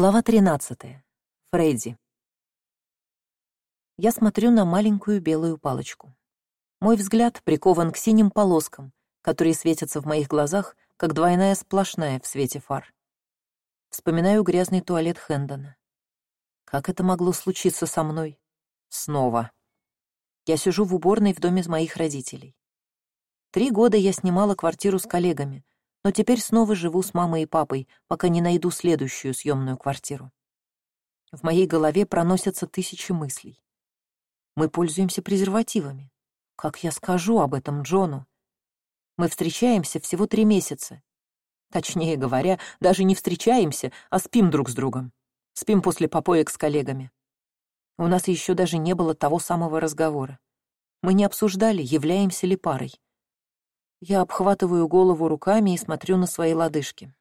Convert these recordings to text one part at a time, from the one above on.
Глава 13. Фредди. Я смотрю на маленькую белую палочку. Мой взгляд прикован к синим полоскам, которые светятся в моих глазах, как двойная сплошная в свете фар. Вспоминаю грязный туалет Хэндона. Как это могло случиться со мной? Снова. Я сижу в уборной в доме моих родителей. Три года я снимала квартиру с коллегами, но теперь снова живу с мамой и папой, пока не найду следующую съемную квартиру. В моей голове проносятся тысячи мыслей. Мы пользуемся презервативами. Как я скажу об этом Джону? Мы встречаемся всего три месяца. Точнее говоря, даже не встречаемся, а спим друг с другом. Спим после попоек с коллегами. У нас еще даже не было того самого разговора. Мы не обсуждали, являемся ли парой. Я обхватываю голову руками и смотрю на свои лодыжки.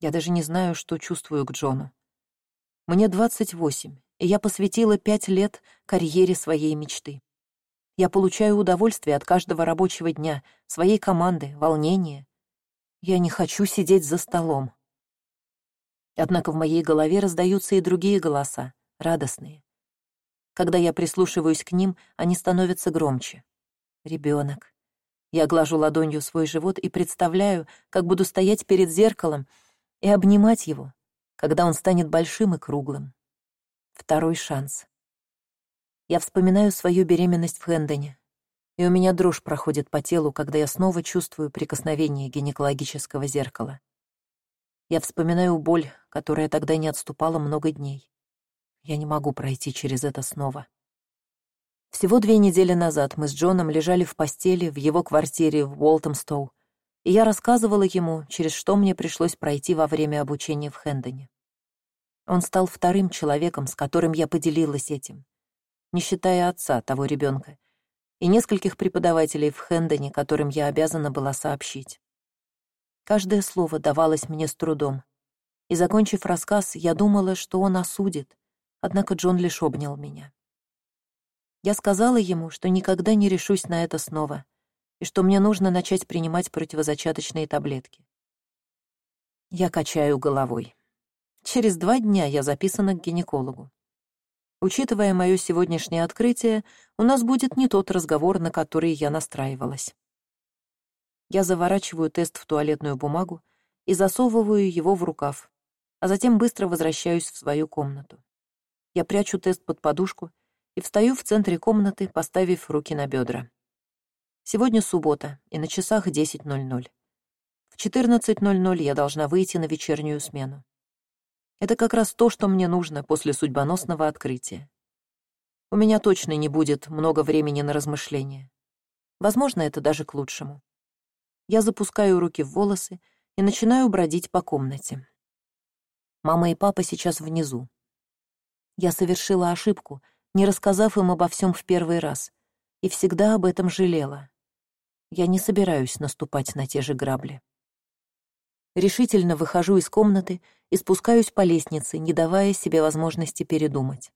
Я даже не знаю, что чувствую к Джону. Мне двадцать восемь, и я посвятила пять лет карьере своей мечты. Я получаю удовольствие от каждого рабочего дня, своей команды, волнения. Я не хочу сидеть за столом. Однако в моей голове раздаются и другие голоса, радостные. Когда я прислушиваюсь к ним, они становятся громче. Ребенок, я глажу ладонью свой живот и представляю, как буду стоять перед зеркалом и обнимать его, когда он станет большим и круглым. Второй шанс. Я вспоминаю свою беременность в Хэндоне, и у меня дрожь проходит по телу, когда я снова чувствую прикосновение гинекологического зеркала. Я вспоминаю боль, которая тогда не отступала много дней. Я не могу пройти через это снова. Всего две недели назад мы с Джоном лежали в постели в его квартире в Уолтомстоу, и я рассказывала ему, через что мне пришлось пройти во время обучения в Хэндоне. Он стал вторым человеком, с которым я поделилась этим, не считая отца того ребенка, и нескольких преподавателей в Хэндоне, которым я обязана была сообщить. Каждое слово давалось мне с трудом, и, закончив рассказ, я думала, что он осудит, однако Джон лишь обнял меня. Я сказала ему, что никогда не решусь на это снова, и что мне нужно начать принимать противозачаточные таблетки. Я качаю головой. Через два дня я записана к гинекологу. Учитывая мое сегодняшнее открытие, у нас будет не тот разговор, на который я настраивалась. Я заворачиваю тест в туалетную бумагу и засовываю его в рукав, а затем быстро возвращаюсь в свою комнату. Я прячу тест под подушку и встаю в центре комнаты, поставив руки на бедра. Сегодня суббота, и на часах 10.00. В 14.00 я должна выйти на вечернюю смену. Это как раз то, что мне нужно после судьбоносного открытия. У меня точно не будет много времени на размышления. Возможно, это даже к лучшему. Я запускаю руки в волосы и начинаю бродить по комнате. Мама и папа сейчас внизу. Я совершила ошибку, не рассказав им обо всем в первый раз, и всегда об этом жалела. Я не собираюсь наступать на те же грабли. Решительно выхожу из комнаты и спускаюсь по лестнице, не давая себе возможности передумать.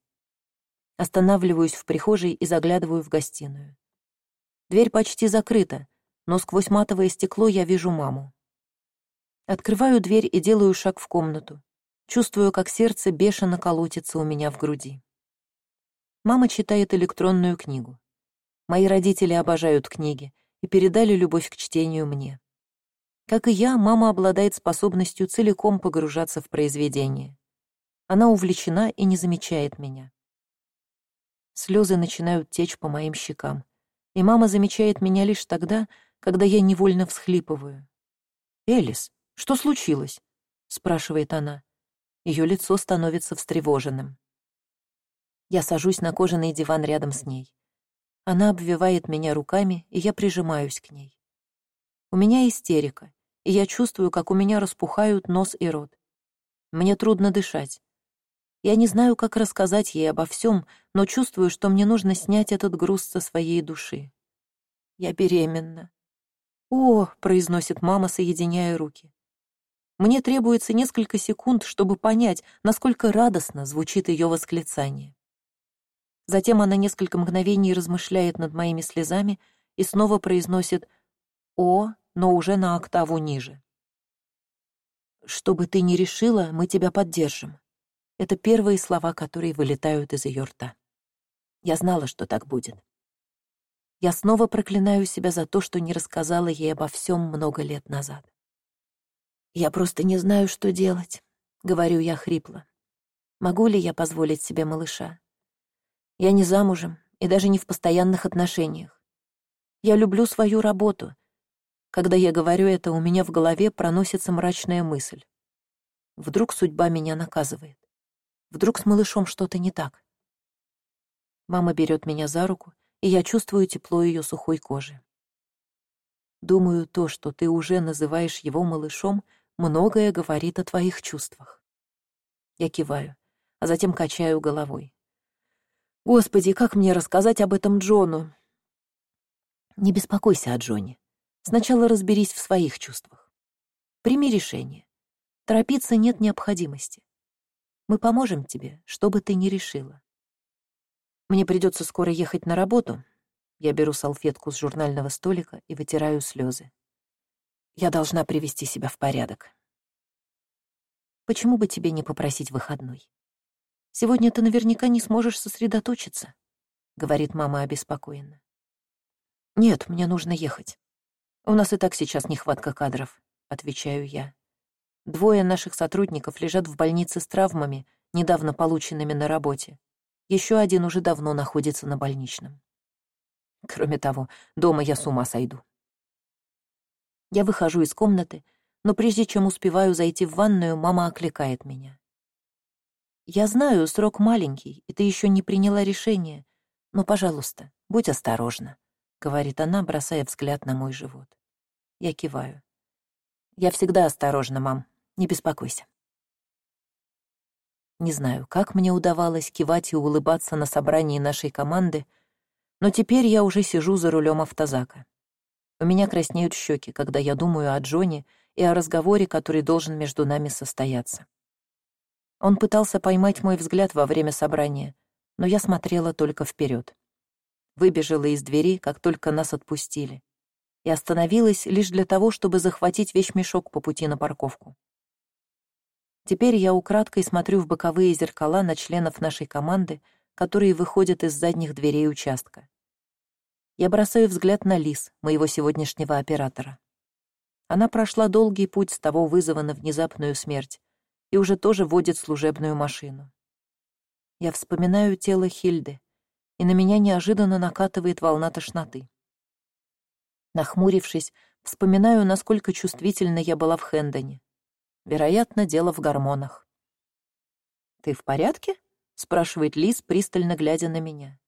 Останавливаюсь в прихожей и заглядываю в гостиную. Дверь почти закрыта, но сквозь матовое стекло я вижу маму. Открываю дверь и делаю шаг в комнату. Чувствую, как сердце бешено колотится у меня в груди. Мама читает электронную книгу. Мои родители обожают книги и передали любовь к чтению мне. Как и я, мама обладает способностью целиком погружаться в произведение. Она увлечена и не замечает меня. Слезы начинают течь по моим щекам, и мама замечает меня лишь тогда, когда я невольно всхлипываю. «Элис, что случилось?» — спрашивает она. Ее лицо становится встревоженным. Я сажусь на кожаный диван рядом с ней. Она обвивает меня руками, и я прижимаюсь к ней. У меня истерика, и я чувствую, как у меня распухают нос и рот. Мне трудно дышать. Я не знаю, как рассказать ей обо всем, но чувствую, что мне нужно снять этот груз со своей души. Я беременна. «О!» — произносит мама, соединяя руки. Мне требуется несколько секунд, чтобы понять, насколько радостно звучит ее восклицание. Затем она несколько мгновений размышляет над моими слезами и снова произносит «О», но уже на октаву ниже. «Что бы ты ни решила, мы тебя поддержим. Это первые слова, которые вылетают из ее рта. Я знала, что так будет. Я снова проклинаю себя за то, что не рассказала ей обо всем много лет назад. «Я просто не знаю, что делать», — говорю я хрипло. «Могу ли я позволить себе малыша? Я не замужем и даже не в постоянных отношениях. Я люблю свою работу. Когда я говорю это, у меня в голове проносится мрачная мысль. Вдруг судьба меня наказывает. Вдруг с малышом что-то не так. Мама берет меня за руку, и я чувствую тепло ее сухой кожи. Думаю, то, что ты уже называешь его малышом, многое говорит о твоих чувствах. Я киваю, а затем качаю головой. Господи, как мне рассказать об этом Джону? Не беспокойся о Джоне. Сначала разберись в своих чувствах. Прими решение. Торопиться нет необходимости. Мы поможем тебе, что бы ты ни решила. Мне придется скоро ехать на работу. Я беру салфетку с журнального столика и вытираю слезы. Я должна привести себя в порядок. Почему бы тебе не попросить выходной? Сегодня ты наверняка не сможешь сосредоточиться, — говорит мама обеспокоенно. Нет, мне нужно ехать. У нас и так сейчас нехватка кадров, — отвечаю я. Двое наших сотрудников лежат в больнице с травмами, недавно полученными на работе. Еще один уже давно находится на больничном. Кроме того, дома я с ума сойду. Я выхожу из комнаты, но прежде чем успеваю зайти в ванную, мама окликает меня. «Я знаю, срок маленький, и ты еще не приняла решение, но, пожалуйста, будь осторожна», — говорит она, бросая взгляд на мой живот. Я киваю. «Я всегда осторожна, мам, не беспокойся». Не знаю, как мне удавалось кивать и улыбаться на собрании нашей команды, но теперь я уже сижу за рулем автозака. У меня краснеют щеки, когда я думаю о Джоне и о разговоре, который должен между нами состояться. Он пытался поймать мой взгляд во время собрания, но я смотрела только вперед. Выбежала из двери, как только нас отпустили, и остановилась лишь для того, чтобы захватить вещмешок по пути на парковку. Теперь я украдкой смотрю в боковые зеркала на членов нашей команды, которые выходят из задних дверей участка. Я бросаю взгляд на Лис, моего сегодняшнего оператора. Она прошла долгий путь с того вызова на внезапную смерть и уже тоже водит служебную машину. Я вспоминаю тело Хильды, и на меня неожиданно накатывает волна тошноты. Нахмурившись, вспоминаю, насколько чувствительна я была в Хэндоне. Вероятно, дело в гормонах. «Ты в порядке?» — спрашивает Лиз, пристально глядя на меня.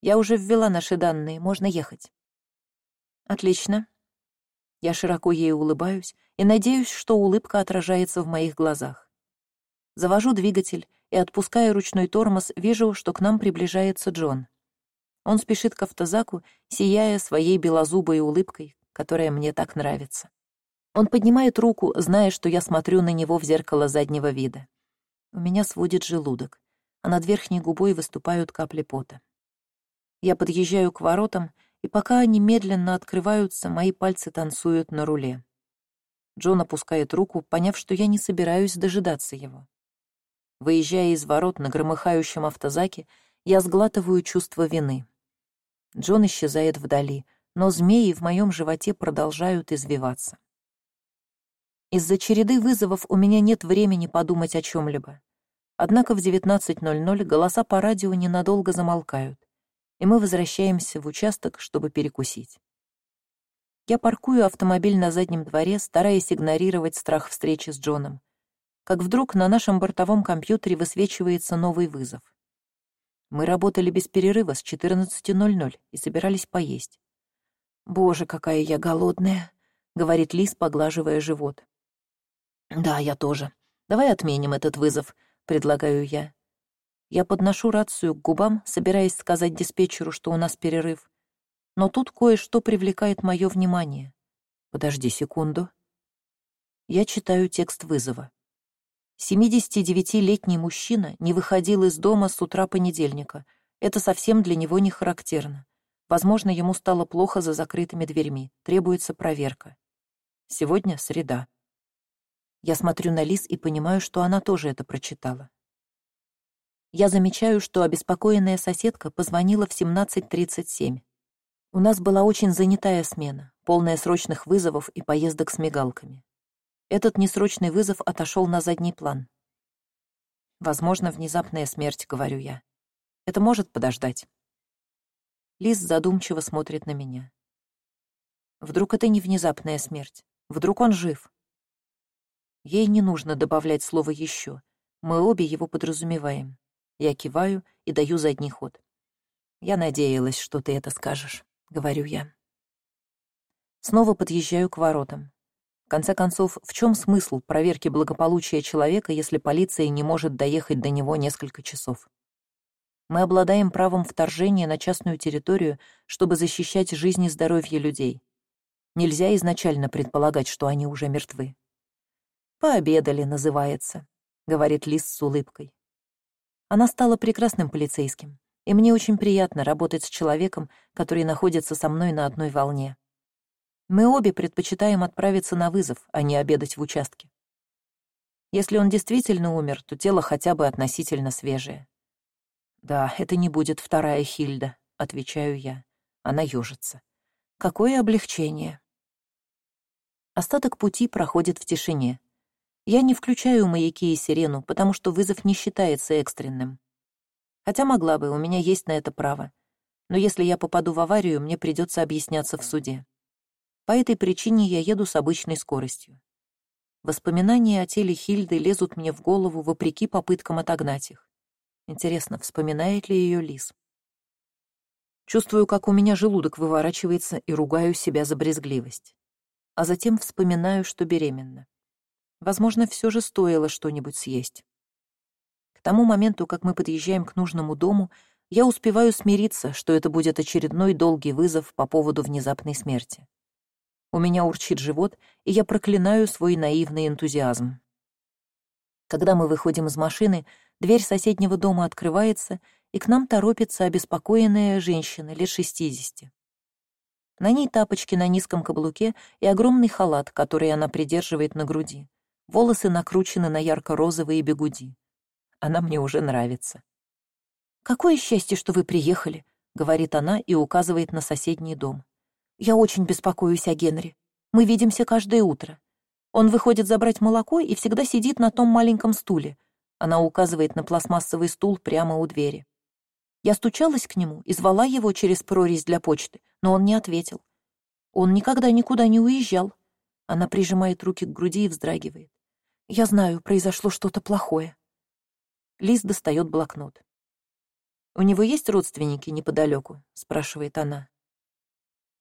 Я уже ввела наши данные, можно ехать. Отлично. Я широко ей улыбаюсь и надеюсь, что улыбка отражается в моих глазах. Завожу двигатель и, отпуская ручной тормоз, вижу, что к нам приближается Джон. Он спешит к автозаку, сияя своей белозубой улыбкой, которая мне так нравится. Он поднимает руку, зная, что я смотрю на него в зеркало заднего вида. У меня сводит желудок, а над верхней губой выступают капли пота. Я подъезжаю к воротам, и пока они медленно открываются, мои пальцы танцуют на руле. Джон опускает руку, поняв, что я не собираюсь дожидаться его. Выезжая из ворот на громыхающем автозаке, я сглатываю чувство вины. Джон исчезает вдали, но змеи в моем животе продолжают извиваться. Из-за череды вызовов у меня нет времени подумать о чем-либо. Однако в 19.00 голоса по радио ненадолго замолкают и мы возвращаемся в участок, чтобы перекусить. Я паркую автомобиль на заднем дворе, стараясь игнорировать страх встречи с Джоном. Как вдруг на нашем бортовом компьютере высвечивается новый вызов. Мы работали без перерыва с 14.00 и собирались поесть. «Боже, какая я голодная», — говорит Лиз, поглаживая живот. «Да, я тоже. Давай отменим этот вызов», — предлагаю я. Я подношу рацию к губам, собираясь сказать диспетчеру, что у нас перерыв. Но тут кое-что привлекает мое внимание. Подожди секунду. Я читаю текст вызова. 79-летний мужчина не выходил из дома с утра понедельника. Это совсем для него не характерно. Возможно, ему стало плохо за закрытыми дверьми. Требуется проверка. Сегодня среда. Я смотрю на Лиз и понимаю, что она тоже это прочитала. Я замечаю, что обеспокоенная соседка позвонила в 17.37. У нас была очень занятая смена, полная срочных вызовов и поездок с мигалками. Этот несрочный вызов отошел на задний план. Возможно, внезапная смерть, говорю я. Это может подождать. Лиз задумчиво смотрит на меня. Вдруг это не внезапная смерть? Вдруг он жив? Ей не нужно добавлять слово «еще». Мы обе его подразумеваем. Я киваю и даю задний ход. Я надеялась, что ты это скажешь говорю я. Снова подъезжаю к воротам. В конце концов, в чем смысл проверки благополучия человека, если полиция не может доехать до него несколько часов? Мы обладаем правом вторжения на частную территорию, чтобы защищать жизнь и здоровье людей. Нельзя изначально предполагать, что они уже мертвы. «Пообедали» называется, — говорит Лис с улыбкой. Она стала прекрасным полицейским и мне очень приятно работать с человеком, который находится со мной на одной волне. Мы обе предпочитаем отправиться на вызов, а не обедать в участке. Если он действительно умер, то тело хотя бы относительно свежее. «Да, это не будет вторая Хильда», — отвечаю я. Она ёжится. «Какое облегчение!» Остаток пути проходит в тишине. Я не включаю маяки и сирену, потому что вызов не считается экстренным. Хотя могла бы, у меня есть на это право. Но если я попаду в аварию, мне придется объясняться в суде. По этой причине я еду с обычной скоростью. Воспоминания о теле Хильды лезут мне в голову вопреки попыткам отогнать их. Интересно, вспоминает ли ее Лис? Чувствую, как у меня желудок выворачивается и ругаю себя за брезгливость. А затем вспоминаю, что беременна. Возможно, все же стоило что-нибудь съесть. К тому моменту, как мы подъезжаем к нужному дому, я успеваю смириться, что это будет очередной долгий вызов по поводу внезапной смерти. У меня урчит живот, и я проклинаю свой наивный энтузиазм. Когда мы выходим из машины, дверь соседнего дома открывается, и к нам торопится обеспокоенная женщина лет шестидесяти. На ней тапочки на низком каблуке и огромный халат, который она придерживает на груди. Волосы накручены на ярко-розовые бегуди. Она мне уже нравится. «Какое счастье, что вы приехали», — говорит она и указывает на соседний дом. «Я очень беспокоюсь о Генри. Мы видимся каждое утро. Он выходит забрать молоко и всегда сидит на том маленьком стуле. Она указывает на пластмассовый стул прямо у двери. Я стучалась к нему и звала его через прорезь для почты, но он не ответил. Он никогда никуда не уезжал. Она прижимает руки к груди и вздрагивает. Я знаю, произошло что-то плохое. Лиз достает блокнот. «У него есть родственники неподалеку?» — спрашивает она.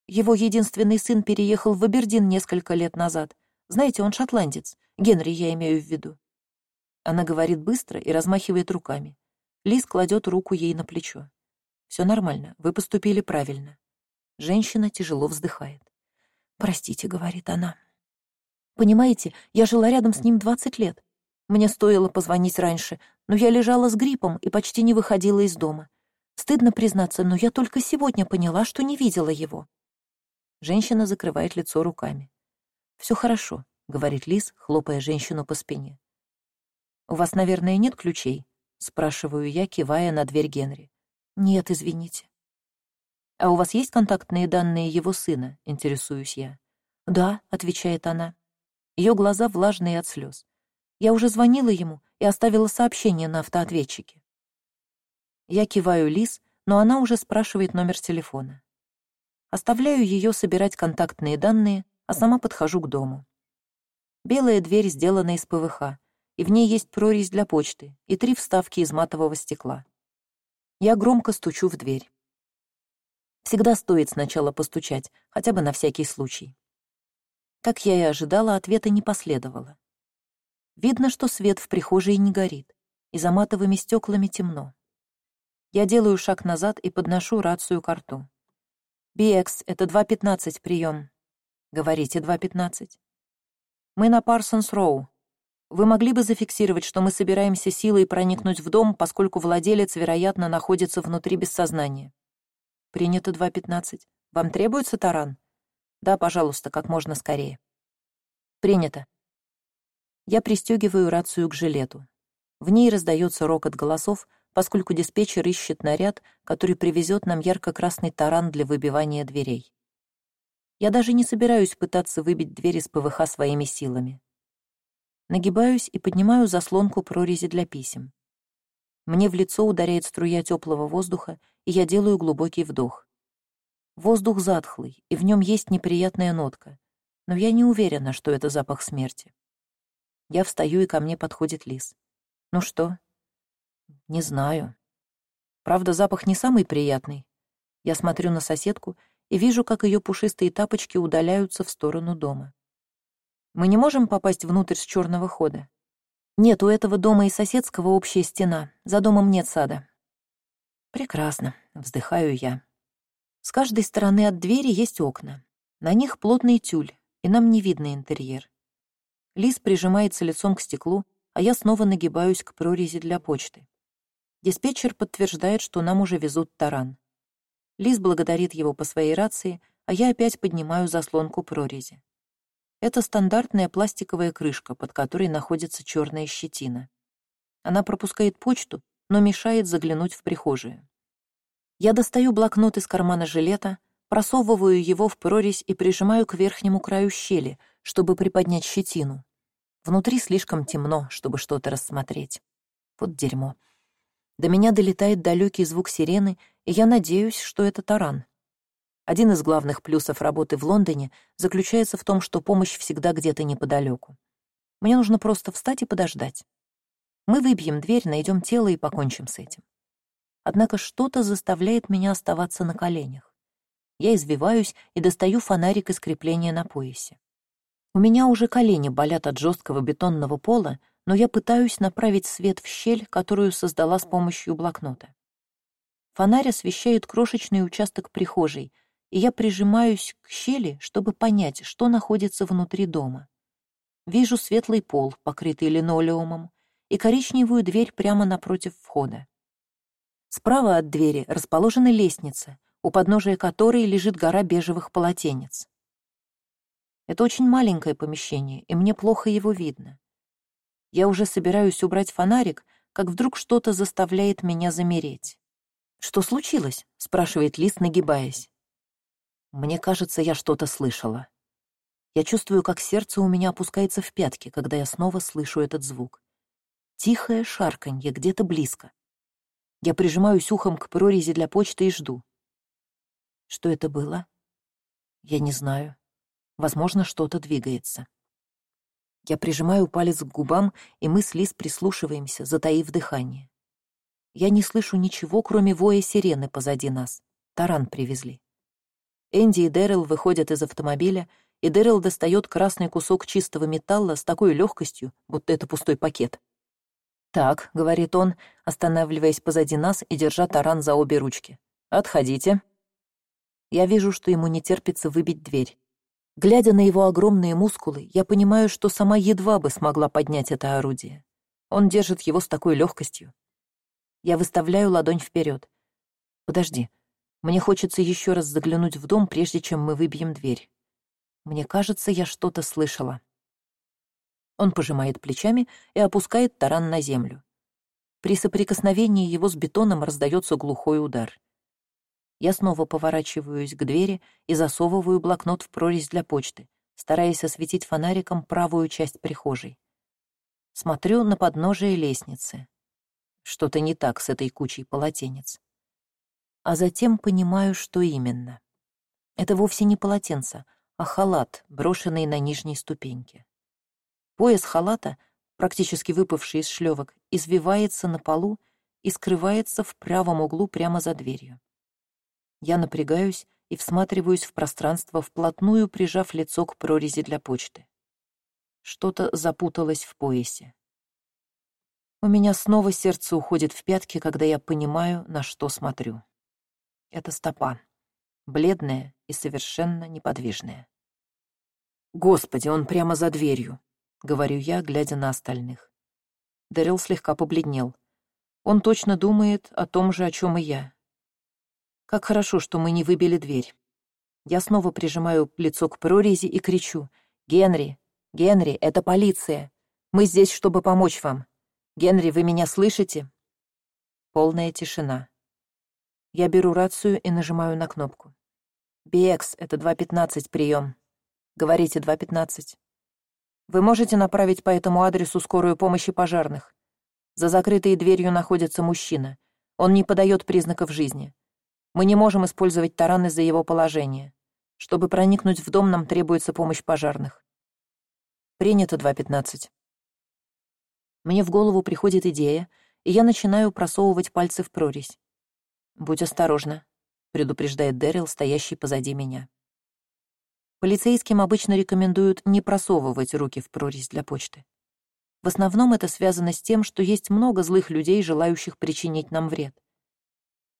Его единственный сын переехал в Абердин несколько лет назад. Знаете, он шотландец. Генри, я имею в виду. Она говорит быстро и размахивает руками. Лиз кладет руку ей на плечо. Все нормально, вы поступили правильно. Женщина тяжело вздыхает. «Простите», — говорит она. «Понимаете, я жила рядом с ним двадцать лет. Мне стоило позвонить раньше, но я лежала с гриппом и почти не выходила из дома. Стыдно признаться, но я только сегодня поняла, что не видела его. Женщина закрывает лицо руками. Все хорошо», — говорит Лиз, хлопая женщину по спине. «У вас, наверное, нет ключей?» — спрашиваю я, кивая на дверь Генри. «Нет, извините». «А у вас есть контактные данные его сына?» — интересуюсь я. «Да», — отвечает она. Ее глаза влажные от слез. Я уже звонила ему и оставила сообщение на автоответчике. Я киваю Лиз, но она уже спрашивает номер телефона. Оставляю ее собирать контактные данные, а сама подхожу к дому. Белая дверь сделана из ПВХ, и в ней есть прорезь для почты и три вставки из матового стекла. Я громко стучу в дверь. Всегда стоит сначала постучать, хотя бы на всякий случай. Как я и ожидала, ответа не последовало. Видно, что свет в прихожей не горит, и за матовыми стеклами темно. Я делаю шаг назад и подношу рацию к рту. «BX, это 2.15, прием. «Говорите, 2.15». «Мы на Парсонс-Роу. Вы могли бы зафиксировать, что мы собираемся силой проникнуть в дом, поскольку владелец, вероятно, находится внутри без сознания?» «Принято 2.15. Вам требуется таран?» «Да, пожалуйста, как можно скорее». «Принято. Я пристегиваю рацию к жилету. В ней раздается рокот голосов, поскольку диспетчер ищет наряд, который привезет нам ярко-красный таран для выбивания дверей. Я даже не собираюсь пытаться выбить дверь из ПВХ своими силами. Нагибаюсь и поднимаю заслонку прорези для писем. Мне в лицо ударяет струя теплого воздуха, и я делаю глубокий вдох. Воздух затхлый, и в нем есть неприятная нотка, но я не уверена, что это запах смерти. Я встаю, и ко мне подходит лис. «Ну что?» «Не знаю. Правда, запах не самый приятный. Я смотрю на соседку и вижу, как ее пушистые тапочки удаляются в сторону дома. Мы не можем попасть внутрь с черного хода. Нет, у этого дома и соседского общая стена. За домом нет сада. Прекрасно, вздыхаю я. С каждой стороны от двери есть окна. На них плотный тюль, и нам не видно интерьер. Лис прижимается лицом к стеклу, а я снова нагибаюсь к прорези для почты. Диспетчер подтверждает, что нам уже везут таран. Лис благодарит его по своей рации, а я опять поднимаю заслонку прорези. Это стандартная пластиковая крышка, под которой находится черная щетина. Она пропускает почту, но мешает заглянуть в прихожую. Я достаю блокнот из кармана жилета, просовываю его в прорезь и прижимаю к верхнему краю щели, чтобы приподнять щетину. Внутри слишком темно, чтобы что-то рассмотреть. Вот дерьмо. До меня долетает далекий звук сирены, и я надеюсь, что это таран. Один из главных плюсов работы в Лондоне заключается в том, что помощь всегда где-то неподалеку. Мне нужно просто встать и подождать. Мы выбьем дверь, найдем тело и покончим с этим. Однако что-то заставляет меня оставаться на коленях. Я извиваюсь и достаю фонарик из крепления на поясе. У меня уже колени болят от жесткого бетонного пола, но я пытаюсь направить свет в щель, которую создала с помощью блокнота. Фонарь освещает крошечный участок прихожей, и я прижимаюсь к щели, чтобы понять, что находится внутри дома. Вижу светлый пол, покрытый линолеумом, и коричневую дверь прямо напротив входа. Справа от двери расположена лестница, у подножия которой лежит гора бежевых полотенец. Это очень маленькое помещение, и мне плохо его видно. Я уже собираюсь убрать фонарик, как вдруг что-то заставляет меня замереть. «Что случилось?» — спрашивает Лис, нагибаясь. Мне кажется, я что-то слышала. Я чувствую, как сердце у меня опускается в пятки, когда я снова слышу этот звук. Тихое шарканье где-то близко. Я прижимаюсь ухом к прорези для почты и жду. Что это было? Я не знаю. Возможно, что-то двигается. Я прижимаю палец к губам, и мы с Лиз прислушиваемся, затаив дыхание. Я не слышу ничего, кроме воя сирены позади нас. Таран привезли. Энди и Дэрил выходят из автомобиля, и Дэрил достает красный кусок чистого металла с такой легкостью, будто это пустой пакет. «Так», — говорит он, останавливаясь позади нас и держа таран за обе ручки. «Отходите». Я вижу, что ему не терпится выбить дверь. Глядя на его огромные мускулы, я понимаю, что сама едва бы смогла поднять это орудие. Он держит его с такой легкостью. Я выставляю ладонь вперед. Подожди. Мне хочется еще раз заглянуть в дом, прежде чем мы выбьем дверь. Мне кажется, я что-то слышала. Он пожимает плечами и опускает таран на землю. При соприкосновении его с бетоном раздается глухой удар. Я снова поворачиваюсь к двери и засовываю блокнот в прорезь для почты, стараясь осветить фонариком правую часть прихожей. Смотрю на подножие лестницы. Что-то не так с этой кучей полотенец. А затем понимаю, что именно. Это вовсе не полотенце, а халат, брошенный на нижней ступеньке. Пояс халата, практически выпавший из шлевок, извивается на полу и скрывается в правом углу прямо за дверью. Я напрягаюсь и всматриваюсь в пространство, вплотную прижав лицо к прорези для почты. Что-то запуталось в поясе. У меня снова сердце уходит в пятки, когда я понимаю, на что смотрю. Это стопа, бледная и совершенно неподвижная. «Господи, он прямо за дверью», — говорю я, глядя на остальных. Дэрил слегка побледнел. Он точно думает о том же, о чем и я. Как хорошо, что мы не выбили дверь. Я снова прижимаю лицо к прорези и кричу. «Генри! Генри, это полиция! Мы здесь, чтобы помочь вам! Генри, вы меня слышите?» Полная тишина. Я беру рацию и нажимаю на кнопку. «Биэкс, это 2.15, прием. Говорите, 2.15. Вы можете направить по этому адресу скорую помощь и пожарных. За закрытой дверью находится мужчина. Он не подает признаков жизни. Мы не можем использовать таран из-за его положения. Чтобы проникнуть в дом, нам требуется помощь пожарных. Принято 2.15. Мне в голову приходит идея, и я начинаю просовывать пальцы в прорезь. «Будь осторожна», — предупреждает Дэрил, стоящий позади меня. Полицейским обычно рекомендуют не просовывать руки в прорезь для почты. В основном это связано с тем, что есть много злых людей, желающих причинить нам вред.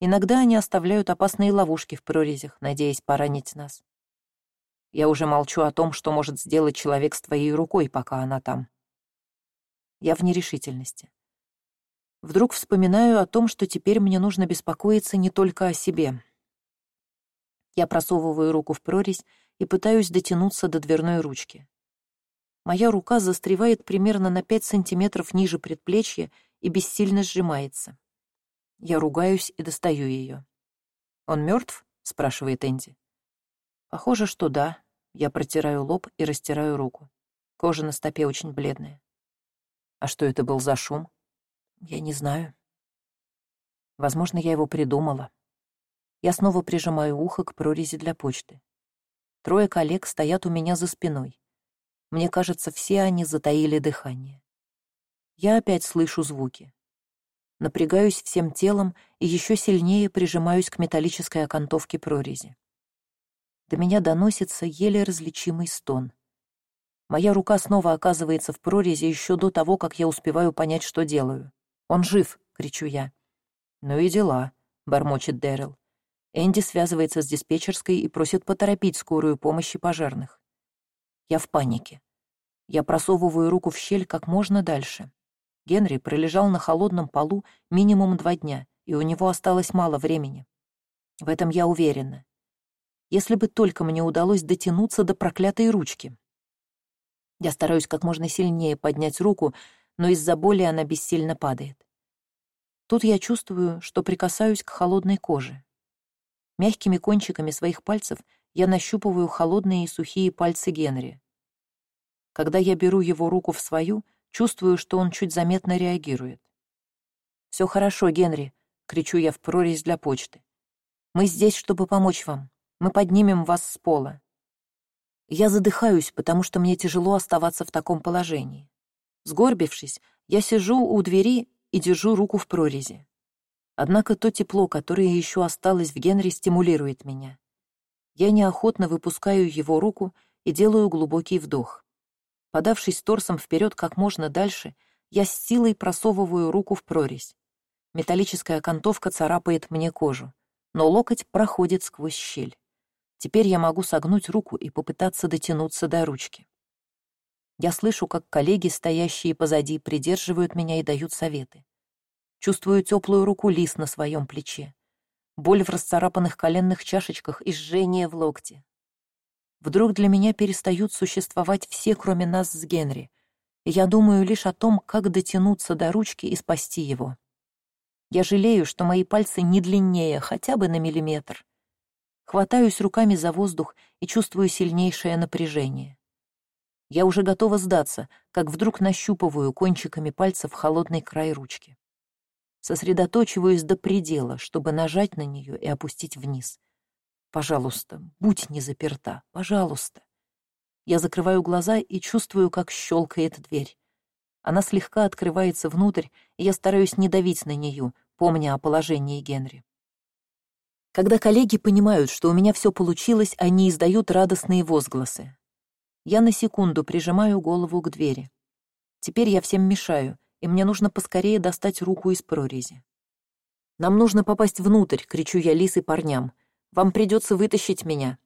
Иногда они оставляют опасные ловушки в прорезях, надеясь поранить нас. Я уже молчу о том, что может сделать человек с твоей рукой, пока она там. Я в нерешительности. Вдруг вспоминаю о том, что теперь мне нужно беспокоиться не только о себе. Я просовываю руку в прорезь и пытаюсь дотянуться до дверной ручки. Моя рука застревает примерно на пять сантиметров ниже предплечья и бессильно сжимается. Я ругаюсь и достаю ее. «Он мертв? спрашивает Энди. «Похоже, что да». Я протираю лоб и растираю руку. Кожа на стопе очень бледная. А что это был за шум? Я не знаю. Возможно, я его придумала. Я снова прижимаю ухо к прорези для почты. Трое коллег стоят у меня за спиной. Мне кажется, все они затаили дыхание. Я опять слышу звуки напрягаюсь всем телом и еще сильнее прижимаюсь к металлической окантовке прорези. До меня доносится еле различимый стон. Моя рука снова оказывается в прорези еще до того, как я успеваю понять, что делаю. «Он жив!» — кричу я. «Ну и дела», — бормочет Дэрил. Энди связывается с диспетчерской и просит поторопить скорую помощь и пожарных. Я в панике. Я просовываю руку в щель как можно дальше. Генри пролежал на холодном полу минимум два дня, и у него осталось мало времени. В этом я уверена. Если бы только мне удалось дотянуться до проклятой ручки. Я стараюсь как можно сильнее поднять руку, но из-за боли она бессильно падает. Тут я чувствую, что прикасаюсь к холодной коже. Мягкими кончиками своих пальцев я нащупываю холодные и сухие пальцы Генри. Когда я беру его руку в свою, Чувствую, что он чуть заметно реагирует. «Все хорошо, Генри», — кричу я в прорезь для почты. «Мы здесь, чтобы помочь вам. Мы поднимем вас с пола». Я задыхаюсь, потому что мне тяжело оставаться в таком положении. Сгорбившись, я сижу у двери и держу руку в прорези. Однако то тепло, которое еще осталось в Генри, стимулирует меня. Я неохотно выпускаю его руку и делаю глубокий вдох. Подавшись торсом вперед как можно дальше, я с силой просовываю руку в прорезь. Металлическая окантовка царапает мне кожу, но локоть проходит сквозь щель. Теперь я могу согнуть руку и попытаться дотянуться до ручки. Я слышу, как коллеги, стоящие позади, придерживают меня и дают советы. Чувствую теплую руку Лис на своем плече. Боль в расцарапанных коленных чашечках и жжение в локте. Вдруг для меня перестают существовать все, кроме нас с Генри, я думаю лишь о том, как дотянуться до ручки и спасти его. Я жалею, что мои пальцы не длиннее, хотя бы на миллиметр. Хватаюсь руками за воздух и чувствую сильнейшее напряжение. Я уже готова сдаться, как вдруг нащупываю кончиками пальцев холодный край ручки. Сосредоточиваюсь до предела, чтобы нажать на нее и опустить вниз — Пожалуйста, будь не заперта, пожалуйста. Я закрываю глаза и чувствую, как щелкает дверь. Она слегка открывается внутрь, и я стараюсь не давить на нее, помня о положении Генри. Когда коллеги понимают, что у меня все получилось, они издают радостные возгласы. Я на секунду прижимаю голову к двери. Теперь я всем мешаю, и мне нужно поскорее достать руку из прорези. «Нам нужно попасть внутрь», — кричу я Лис и парням. Вам придется вытащить меня».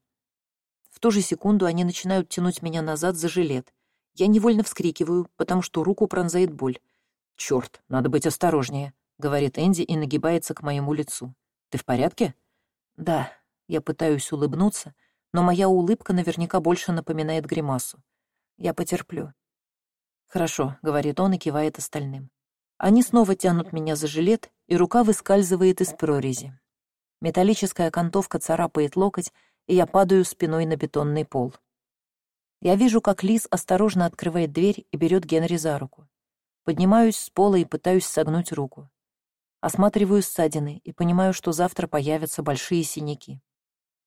В ту же секунду они начинают тянуть меня назад за жилет. Я невольно вскрикиваю, потому что руку пронзает боль. «Чёрт, надо быть осторожнее», — говорит Энди и нагибается к моему лицу. «Ты в порядке?» «Да». Я пытаюсь улыбнуться, но моя улыбка наверняка больше напоминает гримасу. Я потерплю. «Хорошо», — говорит он и кивает остальным. Они снова тянут меня за жилет, и рука выскальзывает из прорези. Металлическая окантовка царапает локоть, и я падаю спиной на бетонный пол. Я вижу, как Лиз осторожно открывает дверь и берет Генри за руку. Поднимаюсь с пола и пытаюсь согнуть руку. Осматриваю ссадины и понимаю, что завтра появятся большие синяки.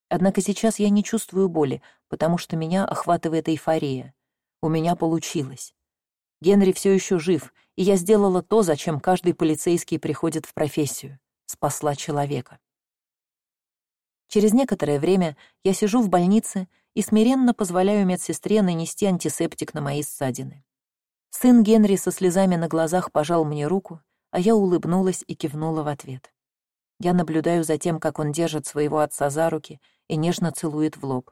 Однако сейчас я не чувствую боли, потому что меня охватывает эйфория. У меня получилось. Генри все еще жив, и я сделала то, зачем каждый полицейский приходит в профессию — спасла человека. Через некоторое время я сижу в больнице и смиренно позволяю медсестре нанести антисептик на мои ссадины. Сын Генри со слезами на глазах пожал мне руку, а я улыбнулась и кивнула в ответ. Я наблюдаю за тем, как он держит своего отца за руки и нежно целует в лоб.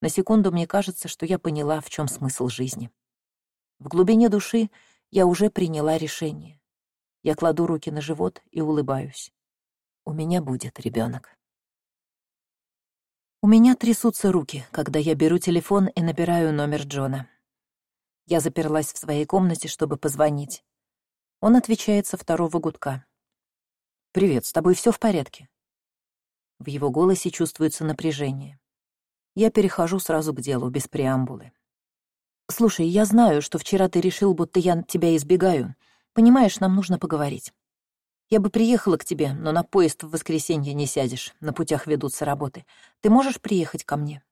На секунду мне кажется, что я поняла, в чем смысл жизни. В глубине души я уже приняла решение. Я кладу руки на живот и улыбаюсь. У меня будет ребенок. У меня трясутся руки, когда я беру телефон и набираю номер Джона. Я заперлась в своей комнате, чтобы позвонить. Он отвечает со второго гудка. «Привет, с тобой все в порядке?» В его голосе чувствуется напряжение. Я перехожу сразу к делу, без преамбулы. «Слушай, я знаю, что вчера ты решил, будто я тебя избегаю. Понимаешь, нам нужно поговорить. Я бы приехала к тебе, но на поезд в воскресенье не сядешь, на путях ведутся работы. Ты можешь приехать ко мне?»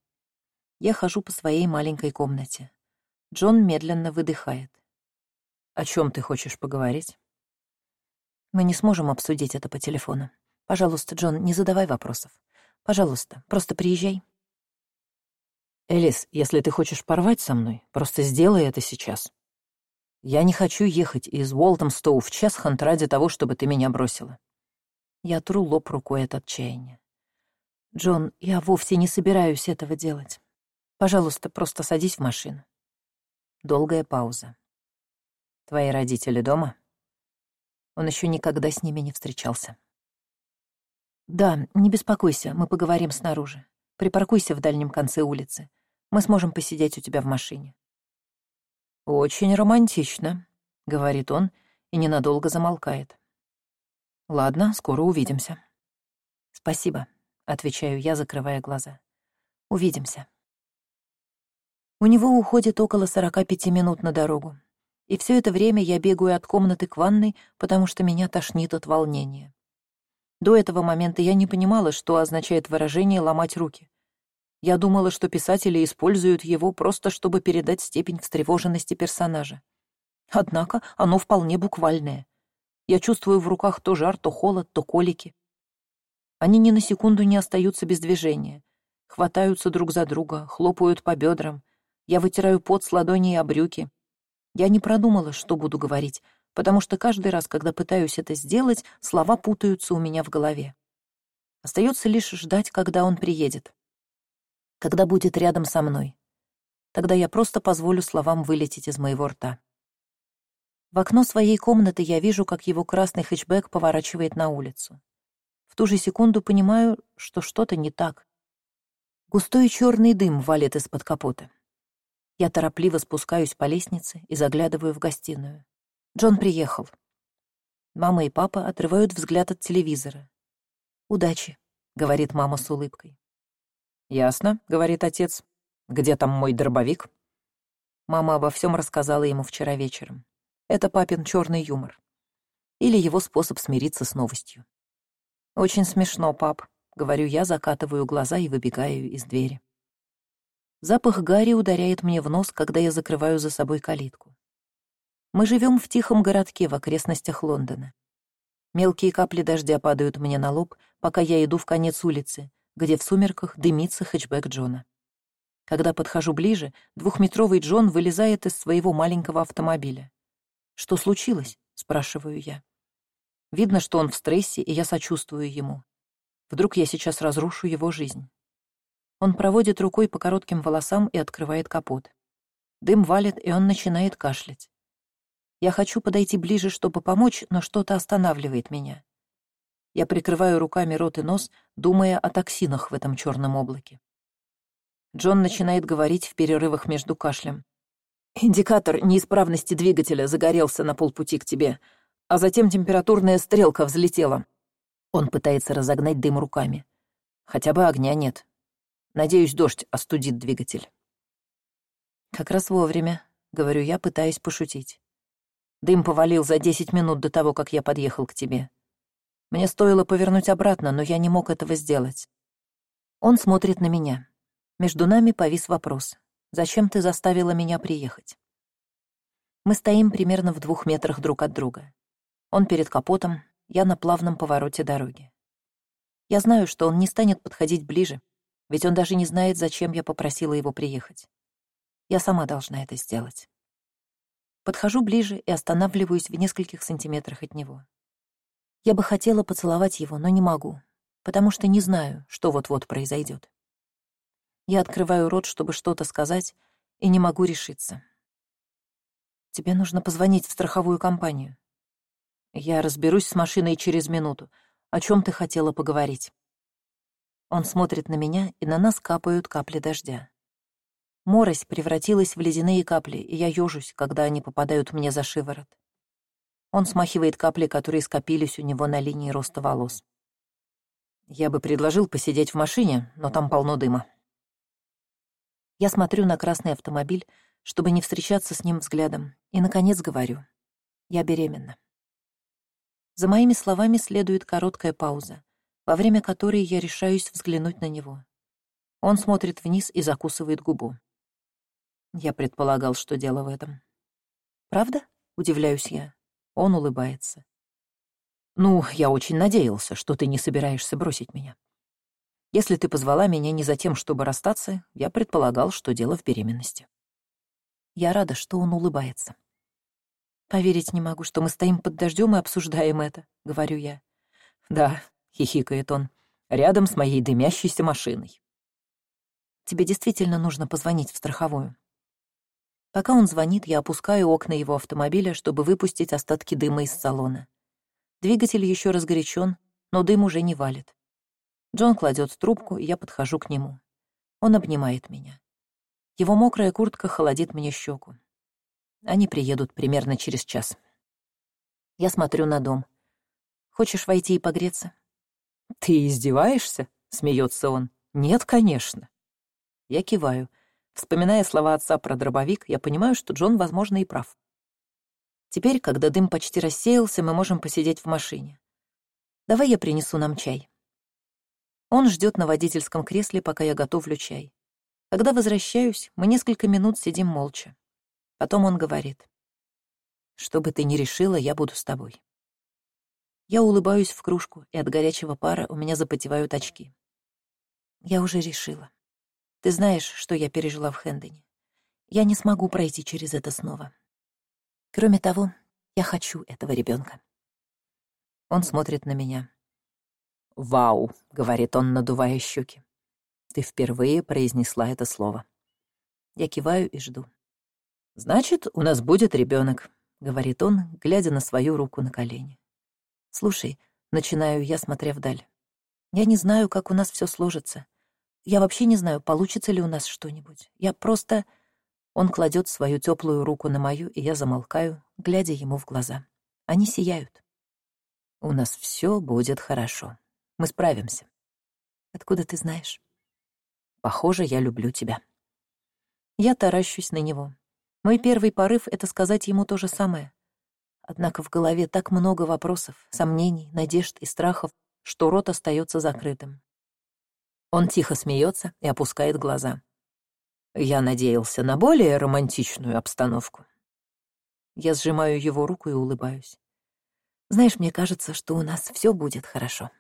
Я хожу по своей маленькой комнате. Джон медленно выдыхает. «О чем ты хочешь поговорить?» «Мы не сможем обсудить это по телефону. Пожалуйста, Джон, не задавай вопросов. Пожалуйста, просто приезжай». «Элис, если ты хочешь порвать со мной, просто сделай это сейчас. Я не хочу ехать из Уолтомстоу в Чесхант ради того, чтобы ты меня бросила». Я тру лоб рукой от отчаяния. «Джон, я вовсе не собираюсь этого делать. Пожалуйста, просто садись в машину». Долгая пауза. «Твои родители дома?» Он еще никогда с ними не встречался. «Да, не беспокойся, мы поговорим снаружи. Припаркуйся в дальнем конце улицы. Мы сможем посидеть у тебя в машине». «Очень романтично», — говорит он и ненадолго замолкает. «Ладно, скоро увидимся». «Спасибо», — отвечаю я, закрывая глаза. «Увидимся». У него уходит около сорока пяти минут на дорогу. И все это время я бегаю от комнаты к ванной, потому что меня тошнит от волнения. До этого момента я не понимала, что означает выражение «ломать руки». Я думала, что писатели используют его просто, чтобы передать степень встревоженности персонажа. Однако оно вполне буквальное. Я чувствую в руках то жар, то холод, то колики. Они ни на секунду не остаются без движения. Хватаются друг за друга, хлопают по бедрам. Я вытираю пот с ладоней о брюки. Я не продумала, что буду говорить, потому что каждый раз, когда пытаюсь это сделать, слова путаются у меня в голове. Остается лишь ждать, когда он приедет. Когда будет рядом со мной. Тогда я просто позволю словам вылететь из моего рта. В окно своей комнаты я вижу, как его красный хэтчбэк поворачивает на улицу. В ту же секунду понимаю, что что-то не так. Густой черный дым валит из-под капота. Я торопливо спускаюсь по лестнице и заглядываю в гостиную. Джон приехал. Мама и папа отрывают взгляд от телевизора. «Удачи», — говорит мама с улыбкой. «Ясно», — говорит отец. «Где там мой дробовик?» Мама обо всем рассказала ему вчера вечером. Это папин черный юмор. Или его способ смириться с новостью. «Очень смешно, пап», — говорю я, закатываю глаза и выбегаю из двери. Запах гари ударяет мне в нос, когда я закрываю за собой калитку. Мы живем в тихом городке в окрестностях Лондона. Мелкие капли дождя падают мне на лоб, пока я иду в конец улицы, где в сумерках дымится хэтчбэк Джона. Когда подхожу ближе, двухметровый Джон вылезает из своего маленького автомобиля. «Что случилось?» — спрашиваю я. Видно, что он в стрессе, и я сочувствую ему. Вдруг я сейчас разрушу его жизнь. Он проводит рукой по коротким волосам и открывает капот. Дым валит, и он начинает кашлять. Я хочу подойти ближе, чтобы помочь, но что-то останавливает меня. Я прикрываю руками рот и нос, думая о токсинах в этом черном облаке. Джон начинает говорить в перерывах между кашлем. «Индикатор неисправности двигателя загорелся на полпути к тебе. а затем температурная стрелка взлетела. Он пытается разогнать дым руками. Хотя бы огня нет. Надеюсь, дождь остудит двигатель. Как раз вовремя, говорю я, пытаясь пошутить. Дым повалил за десять минут до того, как я подъехал к тебе. Мне стоило повернуть обратно, но я не мог этого сделать. Он смотрит на меня. Между нами повис вопрос. «Зачем ты заставила меня приехать?» Мы стоим примерно в двух метрах друг от друга. Он перед капотом, я на плавном повороте дороги. Я знаю, что он не станет подходить ближе, ведь он даже не знает, зачем я попросила его приехать. Я сама должна это сделать. Подхожу ближе и останавливаюсь в нескольких сантиметрах от него. Я бы хотела поцеловать его, но не могу, потому что не знаю, что вот-вот произойдет. Я открываю рот, чтобы что-то сказать, и не могу решиться. Тебе нужно позвонить в страховую компанию. Я разберусь с машиной через минуту. О чем ты хотела поговорить? Он смотрит на меня, и на нас капают капли дождя. Морось превратилась в ледяные капли, и я ёжусь, когда они попадают мне за шиворот. Он смахивает капли, которые скопились у него на линии роста волос. Я бы предложил посидеть в машине, но там полно дыма. Я смотрю на красный автомобиль, чтобы не встречаться с ним взглядом, и, наконец, говорю. Я беременна. За моими словами следует короткая пауза, во время которой я решаюсь взглянуть на него. Он смотрит вниз и закусывает губу. Я предполагал, что дело в этом. «Правда?» — удивляюсь я. Он улыбается. «Ну, я очень надеялся, что ты не собираешься бросить меня. Если ты позвала меня не за тем, чтобы расстаться, я предполагал, что дело в беременности». Я рада, что он улыбается. «Поверить не могу, что мы стоим под дождем и обсуждаем это», — говорю я. «Да», — хихикает он, — «рядом с моей дымящейся машиной». «Тебе действительно нужно позвонить в страховую». Пока он звонит, я опускаю окна его автомобиля, чтобы выпустить остатки дыма из салона. Двигатель еще разгорячен, но дым уже не валит. Джон кладет трубку, и я подхожу к нему. Он обнимает меня. Его мокрая куртка холодит мне щеку. Они приедут примерно через час. Я смотрю на дом. Хочешь войти и погреться? Ты издеваешься? Смеется он. Нет, конечно. Я киваю. Вспоминая слова отца про дробовик, я понимаю, что Джон, возможно, и прав. Теперь, когда дым почти рассеялся, мы можем посидеть в машине. Давай я принесу нам чай. Он ждет на водительском кресле, пока я готовлю чай. Когда возвращаюсь, мы несколько минут сидим молча. Потом он говорит. «Что бы ты ни решила, я буду с тобой». Я улыбаюсь в кружку, и от горячего пара у меня запотевают очки. Я уже решила. Ты знаешь, что я пережила в Хэндоне. Я не смогу пройти через это снова. Кроме того, я хочу этого ребенка. Он смотрит на меня. «Вау», — говорит он, надувая щеки. «Ты впервые произнесла это слово». Я киваю и жду. «Значит, у нас будет ребенок, говорит он, глядя на свою руку на колени. «Слушай», — начинаю я, смотря вдаль. «Я не знаю, как у нас все сложится. Я вообще не знаю, получится ли у нас что-нибудь. Я просто...» Он кладет свою теплую руку на мою, и я замолкаю, глядя ему в глаза. Они сияют. «У нас все будет хорошо. Мы справимся». «Откуда ты знаешь?» «Похоже, я люблю тебя». Я таращусь на него. Мой первый порыв — это сказать ему то же самое. Однако в голове так много вопросов, сомнений, надежд и страхов, что рот остается закрытым. Он тихо смеется и опускает глаза. Я надеялся на более романтичную обстановку. Я сжимаю его руку и улыбаюсь. Знаешь, мне кажется, что у нас все будет хорошо.